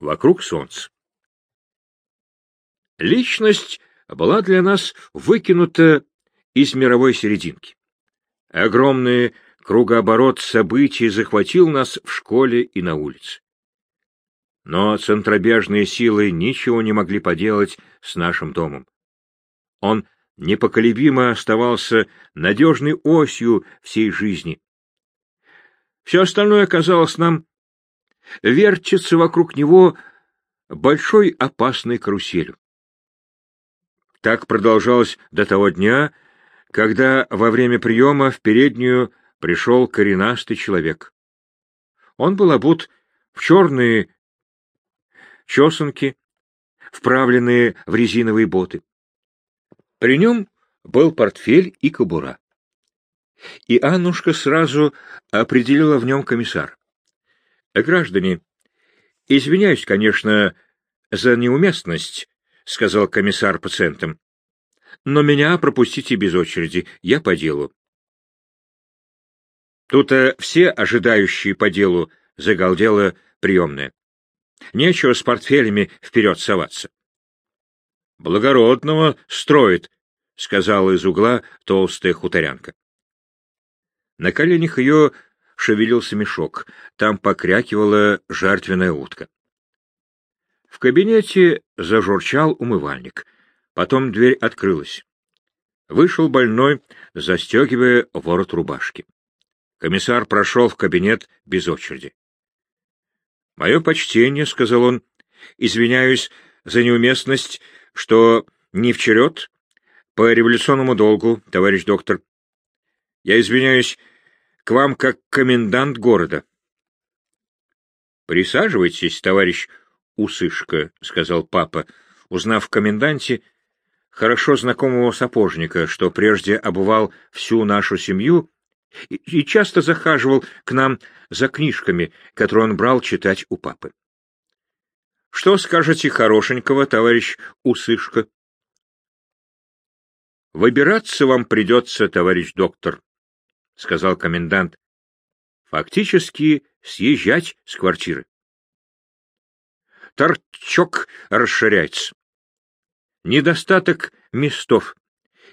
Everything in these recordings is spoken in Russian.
вокруг солнца. Личность была для нас выкинута из мировой серединки. Огромный кругооборот событий захватил нас в школе и на улице. Но центробежные силы ничего не могли поделать с нашим домом. Он непоколебимо оставался надежной осью всей жизни. Все остальное казалось нам вертится вокруг него большой опасной каруселью. Так продолжалось до того дня, когда во время приема в переднюю пришел коренастый человек. Он был обут в черные чесанки, вправленные в резиновые боты. При нем был портфель и кобура. И Аннушка сразу определила в нем комиссар. Граждане, извиняюсь, конечно, за неуместность, — сказал комиссар пациентам. Но меня пропустите без очереди, я по делу. Тут -то все ожидающие по делу загалдела приемная. Нечего с портфелями вперед соваться. — Благородного строит, — сказала из угла толстая хуторянка. На коленях ее шевелился мешок, там покрякивала жертвенная утка. В кабинете зажурчал умывальник. Потом дверь открылась. Вышел больной, застегивая ворот рубашки. Комиссар прошел в кабинет без очереди. — Мое почтение, — сказал он, — извиняюсь за неуместность, что не в черед, по революционному долгу, товарищ доктор. Я извиняюсь к вам как комендант города. — Присаживайтесь, товарищ Усышка, — сказал папа, узнав в коменданте хорошо знакомого сапожника, что прежде обувал всю нашу семью и часто захаживал к нам за книжками, которые он брал читать у папы. — Что скажете хорошенького, товарищ Усышка? — Выбираться вам придется, товарищ доктор, — сказал комендант. — Фактически съезжать с квартиры торчок расширяется. Недостаток местов.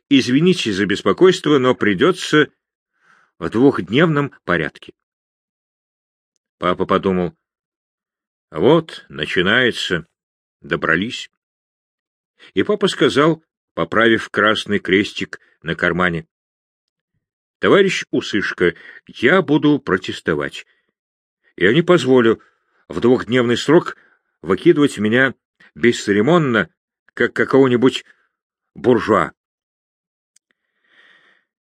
Извините за беспокойство, но придется в двухдневном порядке. Папа подумал, вот, начинается, добрались. И папа сказал, поправив красный крестик на кармане, «Товарищ Усышка, я буду протестовать. Я не позволю в двухдневный срок выкидывать меня бесцеремонно, как какого-нибудь буржуа.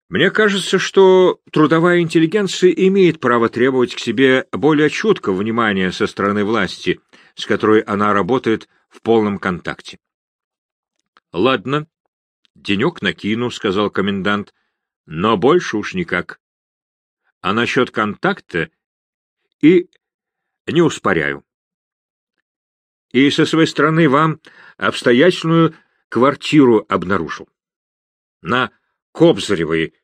Мне кажется, что трудовая интеллигенция имеет право требовать к себе более чуткого внимания со стороны власти, с которой она работает в полном контакте. — Ладно, денек накину, — сказал комендант, — но больше уж никак. А насчет контакта и не успоряю и со своей стороны вам обстоятельную квартиру обнаружил. На Кобзаревой,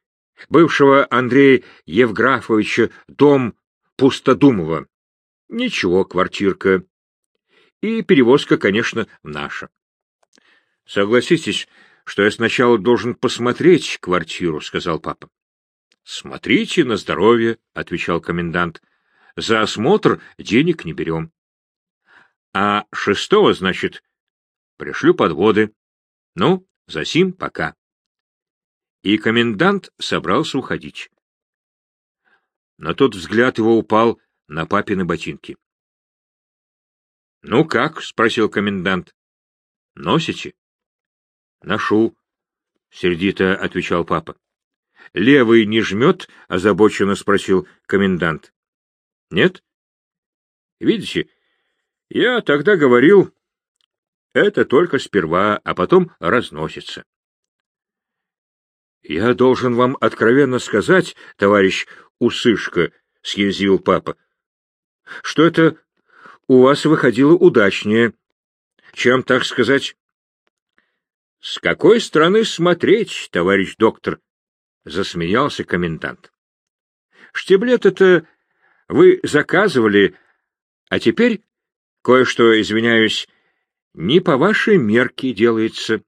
бывшего Андрея Евграфовича, дом Пустодумова. Ничего, квартирка. И перевозка, конечно, наша. Согласитесь, что я сначала должен посмотреть квартиру, — сказал папа. — Смотрите на здоровье, — отвечал комендант. — За осмотр денег не берем. А шестого, значит, пришлю подводы. Ну, за сим пока. И комендант собрался уходить. Но тот взгляд его упал на папины ботинки. — Ну как? — спросил комендант. — Носите? — Ношу, — сердито отвечал папа. — Левый не жмет? — озабоченно спросил комендант. — Нет? — Видите, я тогда говорил, это только сперва, а потом разносится. Я должен вам откровенно сказать, товарищ Усышка, — съязвил папа, — что это у вас выходило удачнее, чем, так сказать... — С какой стороны смотреть, товарищ доктор? — засмеялся комендант. — Штиблет это вы заказывали, а теперь Кое-что, извиняюсь, не по вашей мерке делается.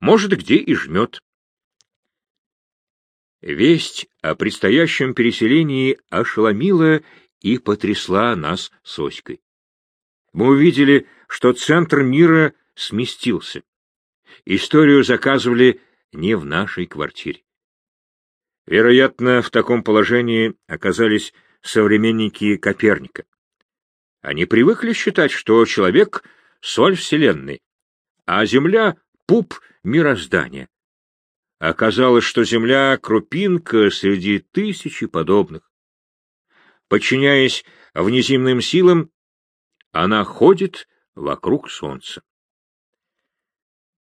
Может, где и жмет. Весть о предстоящем переселении ошеломила и потрясла нас с Оськой. Мы увидели, что центр мира сместился. Историю заказывали не в нашей квартире. Вероятно, в таком положении оказались современники Коперника. Они привыкли считать, что человек — соль Вселенной, а Земля — пуп мироздания. Оказалось, что Земля — крупинка среди тысячи подобных. Подчиняясь внеземным силам, она ходит вокруг Солнца.